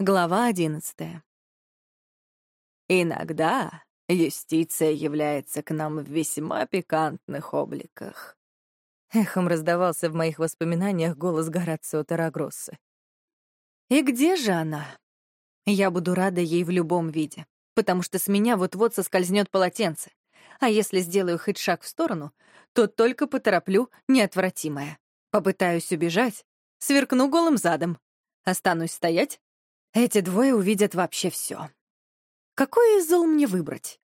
Глава одиннадцатая. Иногда юстиция является к нам в весьма пикантных обликах. Эхом раздавался в моих воспоминаниях голос Горацио Тарагроссы. И где же она? Я буду рада ей в любом виде, потому что с меня вот-вот соскользнет полотенце. А если сделаю хоть шаг в сторону, то только потороплю неотвратимое. Попытаюсь убежать, сверкну голым задом. Останусь стоять эти двое увидят вообще все. Какой из зол мне выбрать?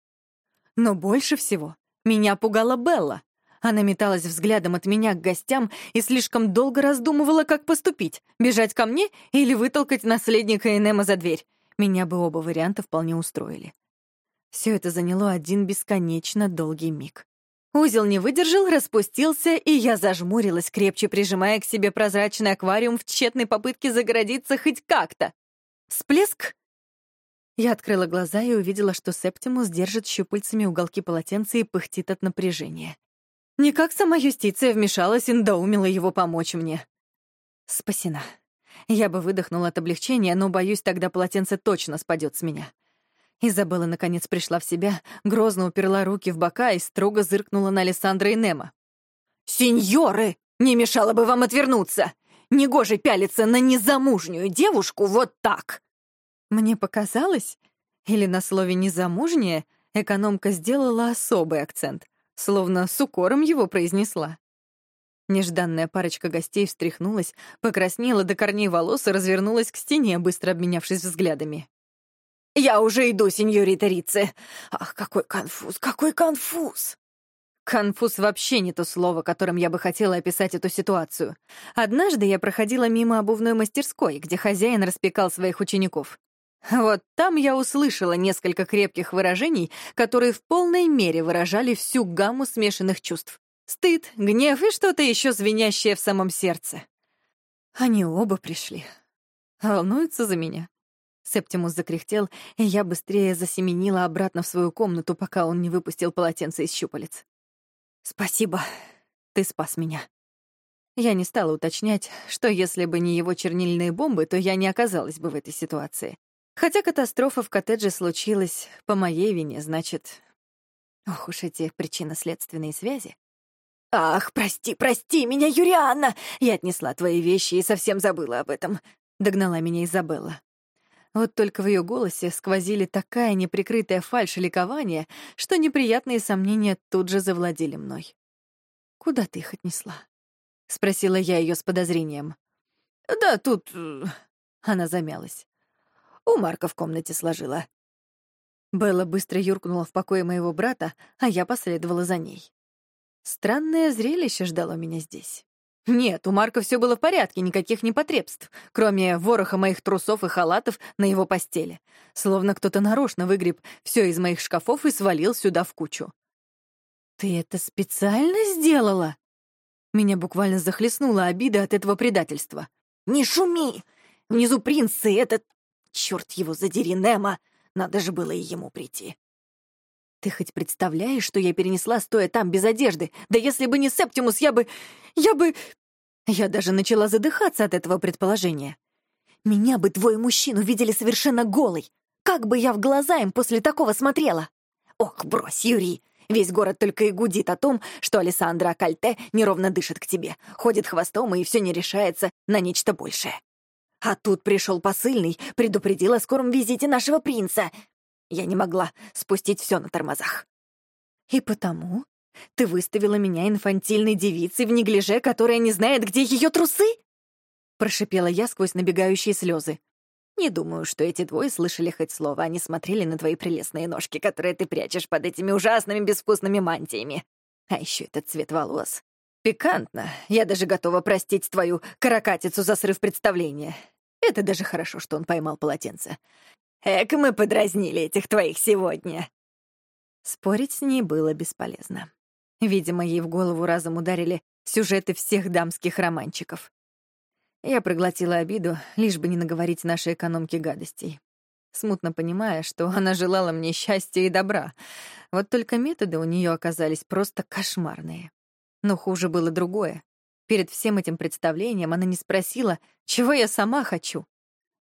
Но больше всего меня пугала Белла. Она металась взглядом от меня к гостям и слишком долго раздумывала, как поступить — бежать ко мне или вытолкать наследника Энема за дверь. Меня бы оба варианта вполне устроили. Все это заняло один бесконечно долгий миг. Узел не выдержал, распустился, и я зажмурилась, крепче прижимая к себе прозрачный аквариум в тщетной попытке загородиться хоть как-то. Всплеск! Я открыла глаза и увидела, что Септимус держит щупальцами уголки полотенца и пыхтит от напряжения. Никак сама юстиция вмешалась и надоумила его помочь мне. Спасена. Я бы выдохнула от облегчения, но, боюсь, тогда полотенце точно спадет с меня. Изабелла, наконец, пришла в себя, грозно уперла руки в бока и строго зыркнула на Александра и Немо. «Сеньоры! Не мешало бы вам отвернуться! Негоже пялиться на незамужнюю девушку вот так!» Мне показалось, или на слове «незамужняя» экономка сделала особый акцент, словно с укором его произнесла. Нежданная парочка гостей встряхнулась, покраснела до корней волос и развернулась к стене, быстро обменявшись взглядами. «Я уже иду, сеньорита Рице! Ах, какой конфуз, какой конфуз!» Конфуз вообще не то слово, которым я бы хотела описать эту ситуацию. Однажды я проходила мимо обувной мастерской, где хозяин распекал своих учеников. Вот там я услышала несколько крепких выражений, которые в полной мере выражали всю гамму смешанных чувств. Стыд, гнев и что-то еще звенящее в самом сердце. Они оба пришли. Волнуются за меня. Септимус закряхтел, и я быстрее засеменила обратно в свою комнату, пока он не выпустил полотенце из щупалец. «Спасибо, ты спас меня». Я не стала уточнять, что если бы не его чернильные бомбы, то я не оказалась бы в этой ситуации. Хотя катастрофа в коттедже случилась по моей вине, значит... Ох уж эти причинно-следственные связи. «Ах, прости, прости меня, Юрианна! Я отнесла твои вещи и совсем забыла об этом», — догнала меня Изабелла. Вот только в ее голосе сквозили такая неприкрытая фальшь и что неприятные сомнения тут же завладели мной. «Куда ты их отнесла?» — спросила я ее с подозрением. «Да тут...» э, — она замялась. «У Марка в комнате сложила». Белла быстро юркнула в покое моего брата, а я последовала за ней. Странное зрелище ждало меня здесь. Нет, у Марка все было в порядке, никаких непотребств, кроме вороха моих трусов и халатов на его постели. Словно кто-то нарочно выгреб все из моих шкафов и свалил сюда в кучу. «Ты это специально сделала?» Меня буквально захлестнула обида от этого предательства. «Не шуми! Внизу принц и этот... Черт его задери, Немо! Надо же было и ему прийти!» «Ты хоть представляешь, что я перенесла, стоя там без одежды? Да если бы не Септимус, я бы... я бы...» Я даже начала задыхаться от этого предположения. «Меня бы твой мужчин увидели совершенно голой. Как бы я в глаза им после такого смотрела?» «Ох, брось, Юрий! Весь город только и гудит о том, что Александра Акальте неровно дышит к тебе, ходит хвостом и все не решается на нечто большее. А тут пришел посыльный, предупредил о скором визите нашего принца. Я не могла спустить все на тормозах. И потому ты выставила меня инфантильной девицей в неглиже, которая не знает, где ее трусы? Прошипела я сквозь набегающие слезы. Не думаю, что эти двое слышали хоть слово, они смотрели на твои прелестные ножки, которые ты прячешь под этими ужасными безвкусными мантиями. А еще этот цвет волос. Пикантно. Я даже готова простить твою каракатицу за срыв представления. Это даже хорошо, что он поймал полотенце. Эк, мы подразнили этих твоих сегодня. Спорить с ней было бесполезно. Видимо, ей в голову разом ударили сюжеты всех дамских романчиков. Я проглотила обиду, лишь бы не наговорить нашей экономке гадостей. Смутно понимая, что она желала мне счастья и добра. Вот только методы у нее оказались просто кошмарные. Но хуже было другое. Перед всем этим представлением она не спросила, чего я сама хочу.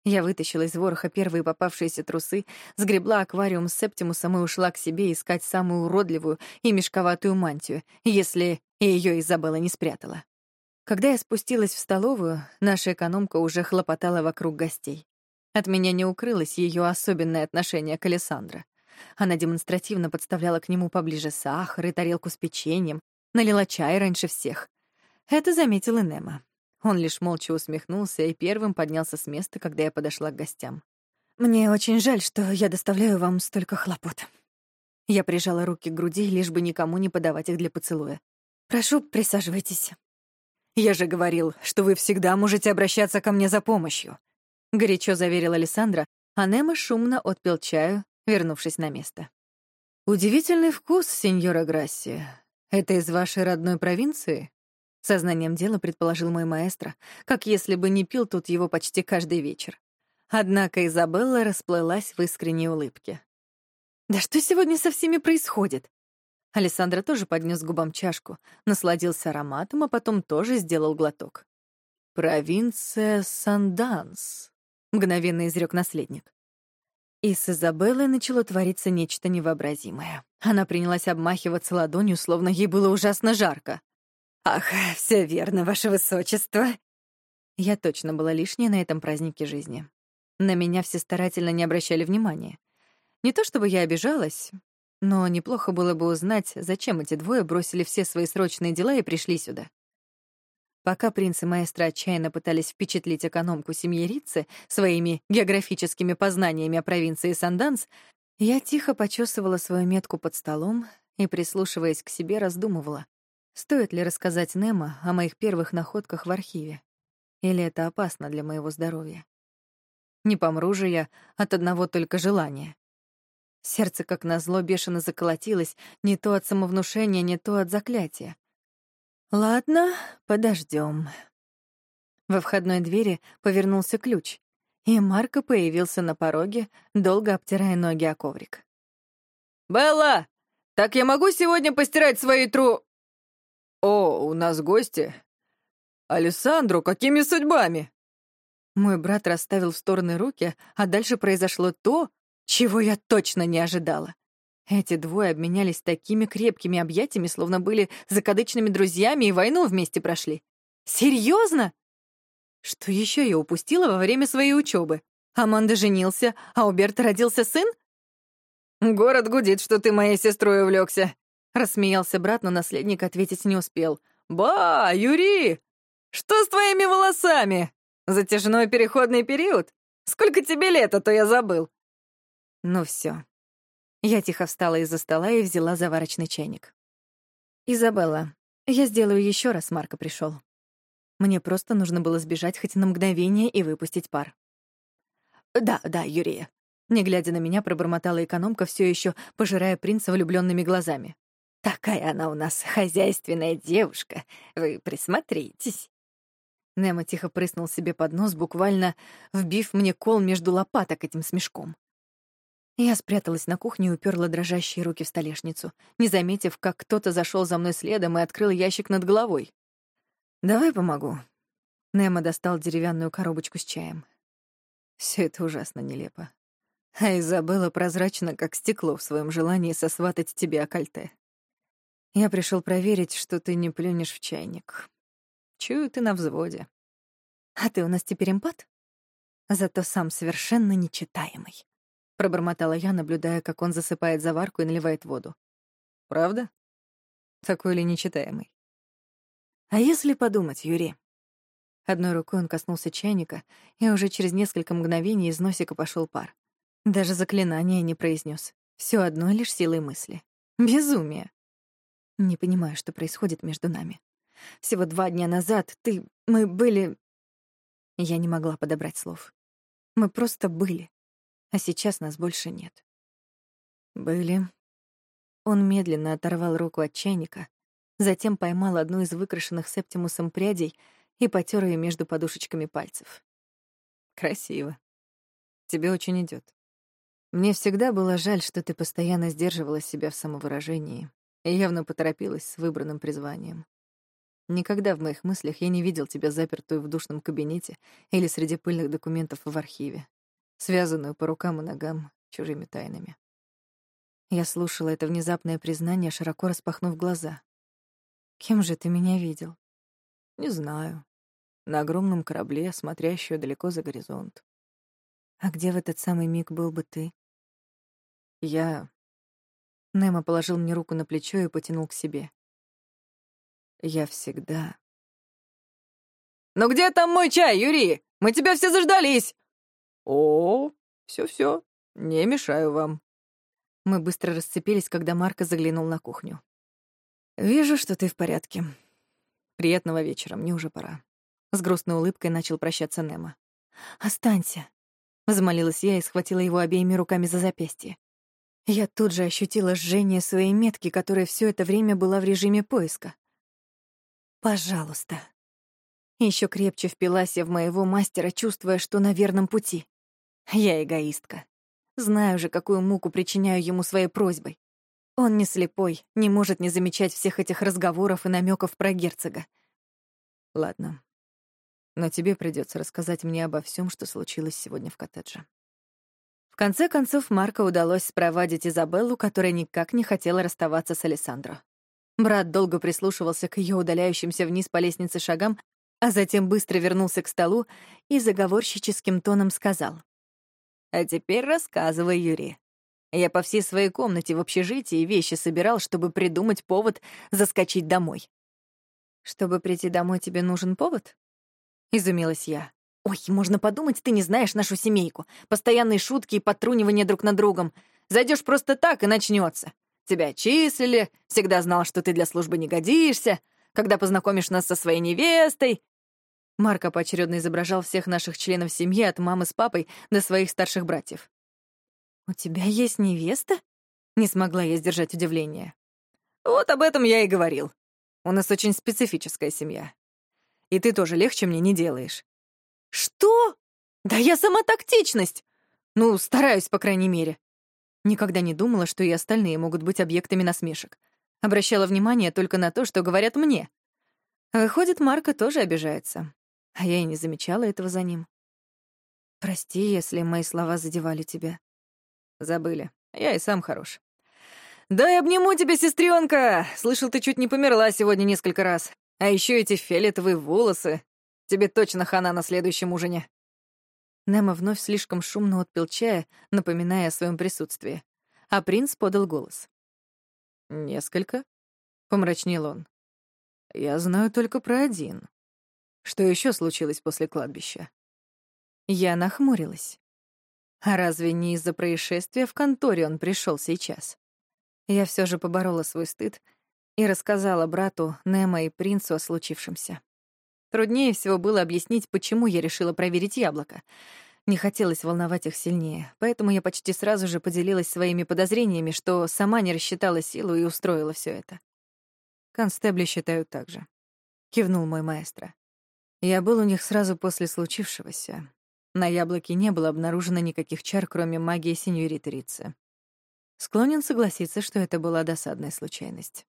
Я вытащила из вороха первые попавшиеся трусы, сгребла аквариум с септимусом и ушла к себе искать самую уродливую и мешковатую мантию, если ее Изабелла не спрятала. Когда я спустилась в столовую, наша экономка уже хлопотала вокруг гостей. От меня не укрылось ее особенное отношение к Александре. Она демонстративно подставляла к нему поближе сахар и тарелку с печеньем, налила чай раньше всех. Это заметил и Немо. Он лишь молча усмехнулся и первым поднялся с места, когда я подошла к гостям. «Мне очень жаль, что я доставляю вам столько хлопот». Я прижала руки к груди, лишь бы никому не подавать их для поцелуя. «Прошу, присаживайтесь». «Я же говорил, что вы всегда можете обращаться ко мне за помощью», — горячо заверил Александра, а Немо шумно отпил чаю, вернувшись на место. «Удивительный вкус, сеньора Грасси. Это из вашей родной провинции?» Сознанием дела предположил мой маэстро, как если бы не пил тут его почти каждый вечер. Однако Изабелла расплылась в искренней улыбке. «Да что сегодня со всеми происходит? Александра тоже поднес губам чашку, насладился ароматом, а потом тоже сделал глоток. «Провинция Санданс», — мгновенно изрек наследник. И с Изабеллой начало твориться нечто невообразимое. Она принялась обмахиваться ладонью, словно ей было ужасно жарко. «Ах, все верно, ваше высочество!» Я точно была лишняя на этом празднике жизни. На меня все старательно не обращали внимания. Не то чтобы я обижалась, но неплохо было бы узнать, зачем эти двое бросили все свои срочные дела и пришли сюда. Пока принц и маэстро отчаянно пытались впечатлить экономку семьи Рицы своими географическими познаниями о провинции Санданс, я тихо почесывала свою метку под столом и, прислушиваясь к себе, раздумывала, стоит ли рассказать Немо о моих первых находках в архиве, или это опасно для моего здоровья. Не помру же я от одного только желания. Сердце, как назло, бешено заколотилось, не то от самовнушения, не то от заклятия. Ладно, подождем. Во входной двери повернулся ключ, и Марко появился на пороге, долго обтирая ноги о коврик. «Белла, так я могу сегодня постирать свои тру...» «О, у нас гости. Алессандро, какими судьбами?» Мой брат расставил в стороны руки, а дальше произошло то, чего я точно не ожидала. Эти двое обменялись такими крепкими объятиями, словно были закадычными друзьями и войну вместе прошли. Серьезно? Что еще я упустила во время своей учебы? Аманда женился, а у Берта родился сын? «Город гудит, что ты моей сестрой увлекся», — рассмеялся брат, но наследник ответить не успел. «Ба, Юрий! Что с твоими волосами? Затяжной переходный период? Сколько тебе лет, а то я забыл. Ну все. Я тихо встала из-за стола и взяла заварочный чайник. «Изабелла, я сделаю еще раз, Марко пришел. Мне просто нужно было сбежать хоть на мгновение и выпустить пар. «Да, да, Юрия», — не глядя на меня, пробормотала экономка, все еще пожирая принца влюбленными глазами. «Такая она у нас хозяйственная девушка. Вы присмотритесь». Немо тихо прыснул себе под нос, буквально вбив мне кол между лопаток этим смешком. Я спряталась на кухне и уперла дрожащие руки в столешницу, не заметив, как кто-то зашел за мной следом и открыл ящик над головой. «Давай помогу». Немо достал деревянную коробочку с чаем. Все это ужасно нелепо. А Изабелла прозрачна, как стекло в своем желании сосватать тебе окольте. Я пришел проверить, что ты не плюнешь в чайник. Чую, ты на взводе. А ты у нас теперь импат? Зато сам совершенно нечитаемый. Пробормотала я, наблюдая, как он засыпает заварку и наливает воду. Правда? Такой ли нечитаемый? А если подумать, Юрий? Одной рукой он коснулся чайника, и уже через несколько мгновений из носика пошел пар. Даже заклинание не произнес. Все одной лишь силой мысли. Безумие. Не понимаю, что происходит между нами. Всего два дня назад ты... Мы были... Я не могла подобрать слов. Мы просто были а сейчас нас больше нет. Были. Он медленно оторвал руку от чайника, затем поймал одну из выкрашенных септимусом прядей и потер ее между подушечками пальцев. Красиво. Тебе очень идет. Мне всегда было жаль, что ты постоянно сдерживала себя в самовыражении и явно поторопилась с выбранным призванием. Никогда в моих мыслях я не видел тебя запертую в душном кабинете или среди пыльных документов в архиве, связанную по рукам и ногам чужими тайнами. Я слушала это внезапное признание, широко распахнув глаза. «Кем же ты меня видел?» «Не знаю. На огромном корабле, смотрящую далеко за горизонт». «А где в этот самый миг был бы ты?» «Я...» Немо положил мне руку на плечо и потянул к себе. «Я всегда...» «Ну где там мой чай, Юрий? Мы тебя все заждались!» «О, все-все, не мешаю вам». Мы быстро расцепились, когда Марко заглянул на кухню. «Вижу, что ты в порядке. Приятного вечера, мне уже пора». С грустной улыбкой начал прощаться Немо. «Останься», — взмолилась я и схватила его обеими руками за запястье. Я тут же ощутила жжение своей метки, которая все это время была в режиме поиска. «Пожалуйста». Еще крепче впилась я в моего мастера, чувствуя, что на верном пути. Я эгоистка. Знаю же, какую муку причиняю ему своей просьбой. Он не слепой, не может не замечать всех этих разговоров и намеков про герцога. Ладно. Но тебе придется рассказать мне обо всем, что случилось сегодня в коттедже. Конце концов, Марко удалось спровадить Изабеллу, которая никак не хотела расставаться с Алессандро. Брат долго прислушивался к ее удаляющимся вниз по лестнице шагам, а затем быстро вернулся к столу и заговорщическим тоном сказал. А теперь рассказывай, Юрий. Я по всей своей комнате в общежитии вещи собирал, чтобы придумать повод заскочить домой. Чтобы прийти домой, тебе нужен повод? Изумилась я. Ой, можно подумать, ты не знаешь нашу семейку. Постоянные шутки и потрунивания друг над другом. Зайдешь просто так и начнется. Тебя числили, всегда знал, что ты для службы не годишься. Когда познакомишь нас со своей невестой, Марко поочередно изображал всех наших членов семьи от мамы с папой до своих старших братьев. «У тебя есть невеста?» Не смогла я сдержать удивление. «Вот об этом я и говорил. У нас очень специфическая семья. И ты тоже легче мне не делаешь». «Что? Да я сама тактичность! Ну, стараюсь, по крайней мере». Никогда не думала, что и остальные могут быть объектами насмешек. Обращала внимание только на то, что говорят мне. Выходит, Марко тоже обижается. А я и не замечала этого за ним. Прости, если мои слова задевали тебя. Забыли. Я и сам хорош. «Дай обниму тебя, сестренка! Слышал, ты чуть не померла сегодня несколько раз. А еще эти фиолетовые волосы. Тебе точно хана на следующем ужине». Немо вновь слишком шумно отпил чая, напоминая о своем присутствии. А принц подал голос. «Несколько?» — помрачнел он. «Я знаю только про один. Что еще случилось после кладбища? Я нахмурилась. А разве не из-за происшествия в конторе он пришел сейчас? Я все же поборола свой стыд и рассказала брату, Немо и принцу о случившемся. Труднее всего было объяснить, почему я решила проверить яблоко. Не хотелось волновать их сильнее, поэтому я почти сразу же поделилась своими подозрениями, что сама не рассчитала силу и устроила все это. Констебли считают так же. Кивнул мой маэстро. Я был у них сразу после случившегося. На яблоке не было обнаружено никаких чар, кроме магии сеньориты Рицы. Склонен согласиться, что это была досадная случайность.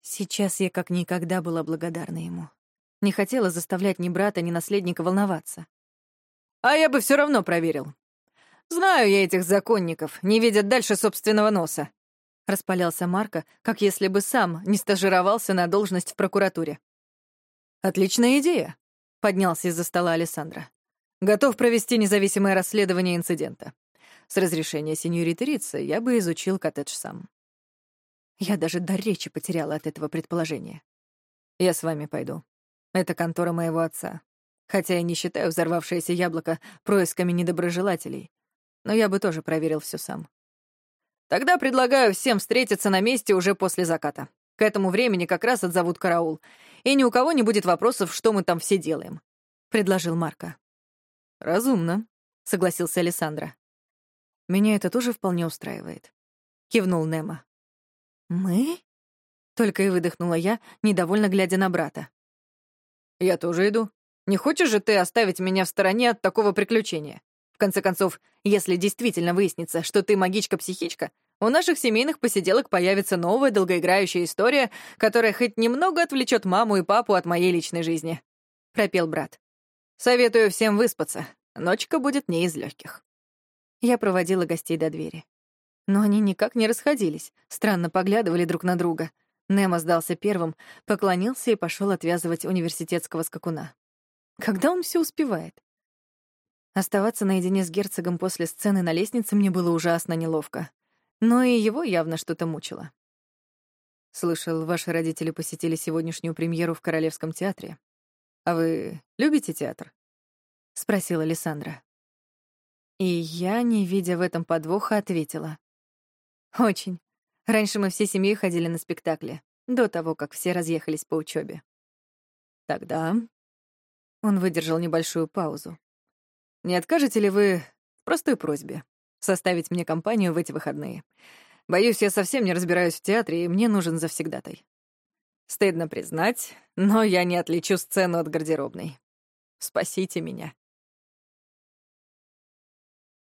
Сейчас я как никогда была благодарна ему. Не хотела заставлять ни брата, ни наследника волноваться. А я бы все равно проверил. Знаю я этих законников, не видят дальше собственного носа. Распалялся Марко, как если бы сам не стажировался на должность в прокуратуре. «Отличная идея», — поднялся из-за стола Александра. «Готов провести независимое расследование инцидента. С разрешения сеньориты Рица я бы изучил коттедж сам». Я даже до речи потеряла от этого предположения. «Я с вами пойду. Это контора моего отца. Хотя я не считаю взорвавшееся яблоко происками недоброжелателей. Но я бы тоже проверил все сам». «Тогда предлагаю всем встретиться на месте уже после заката. К этому времени как раз отзовут караул, и ни у кого не будет вопросов, что мы там все делаем», — предложил Марко. «Разумно», — согласился Александра. «Меня это тоже вполне устраивает», — кивнул Немо. «Мы?» — только и выдохнула я, недовольно глядя на брата. «Я тоже иду. Не хочешь же ты оставить меня в стороне от такого приключения? В конце концов, если действительно выяснится, что ты магичка-психичка, У наших семейных посиделок появится новая долгоиграющая история, которая хоть немного отвлечет маму и папу от моей личной жизни», — пропел брат. «Советую всем выспаться. Ночка будет не из легких. Я проводила гостей до двери. Но они никак не расходились, странно поглядывали друг на друга. Немо сдался первым, поклонился и пошел отвязывать университетского скакуна. Когда он все успевает? Оставаться наедине с герцогом после сцены на лестнице мне было ужасно неловко. Но и его явно что-то мучило. Слышал, ваши родители посетили сегодняшнюю премьеру в Королевском театре. А вы любите театр? — спросила Лиссандра. И я, не видя в этом подвоха, ответила. «Очень. Раньше мы всей семьей ходили на спектакли, до того, как все разъехались по учебе. «Тогда...» Он выдержал небольшую паузу. «Не откажете ли вы в простой просьбе составить мне компанию в эти выходные? Боюсь, я совсем не разбираюсь в театре, и мне нужен завсегдатай. Стыдно признать, но я не отличу сцену от гардеробной. Спасите меня».